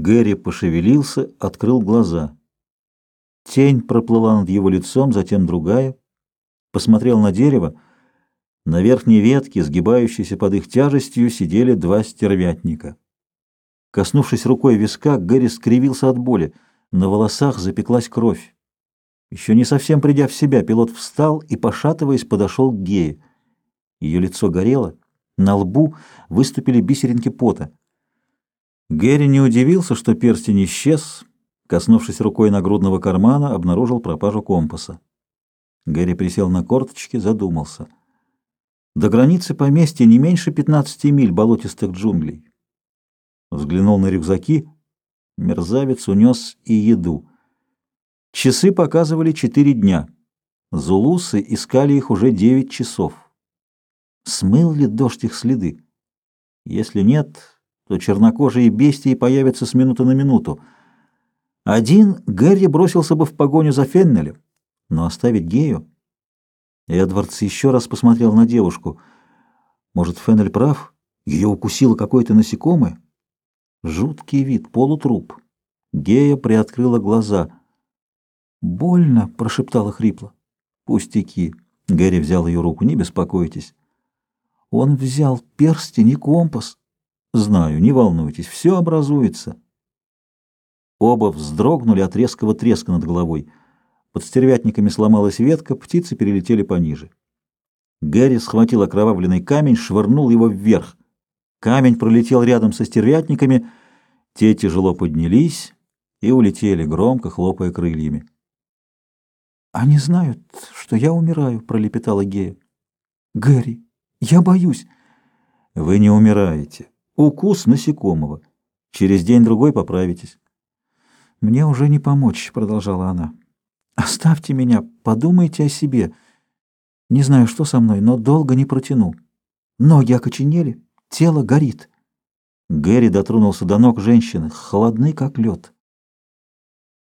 Гэри пошевелился, открыл глаза. Тень проплыла над его лицом, затем другая. Посмотрел на дерево. На верхней ветке, сгибающейся под их тяжестью, сидели два стервятника. Коснувшись рукой виска, Гэри скривился от боли. На волосах запеклась кровь. Еще не совсем придя в себя, пилот встал и, пошатываясь, подошел к Гее. Ее лицо горело, на лбу выступили бисеринки пота. Гэри не удивился, что перстень исчез, коснувшись рукой нагрудного кармана, обнаружил пропажу компаса. Гэри присел на корточки, задумался. До границы поместья не меньше 15 миль болотистых джунглей. Взглянул на рюкзаки. Мерзавец унес и еду. Часы показывали четыре дня. Зулусы искали их уже девять часов. Смыл ли дождь их следы? Если нет, то чернокожие бестии появятся с минуты на минуту. Один Гэри бросился бы в погоню за Феннелем, но оставить Гею... Эдвардс еще раз посмотрел на девушку. Может, Феннель прав? Ее укусило какое-то насекомое? Жуткий вид, полутруп. Гея приоткрыла глаза. «Больно!» — прошептала хрипло. «Пустяки!» — Гэри взял ее руку. «Не беспокойтесь!» Он взял перстень и компас. Знаю, не волнуйтесь, все образуется. Оба вздрогнули от резкого треска над головой. Под стервятниками сломалась ветка, птицы перелетели пониже. Гэри схватил окровавленный камень, швырнул его вверх. Камень пролетел рядом со стервятниками, те тяжело поднялись и улетели, громко хлопая крыльями. «Они знают, что я умираю», — пролепетала Гея. «Гэри, я боюсь». «Вы не умираете. Укус насекомого. Через день-другой поправитесь. «Мне уже не помочь», — продолжала она. «Оставьте меня, подумайте о себе. Не знаю, что со мной, но долго не протяну. Ноги окоченели, тело горит». Гэри дотронулся до ног женщины, холодный как лед.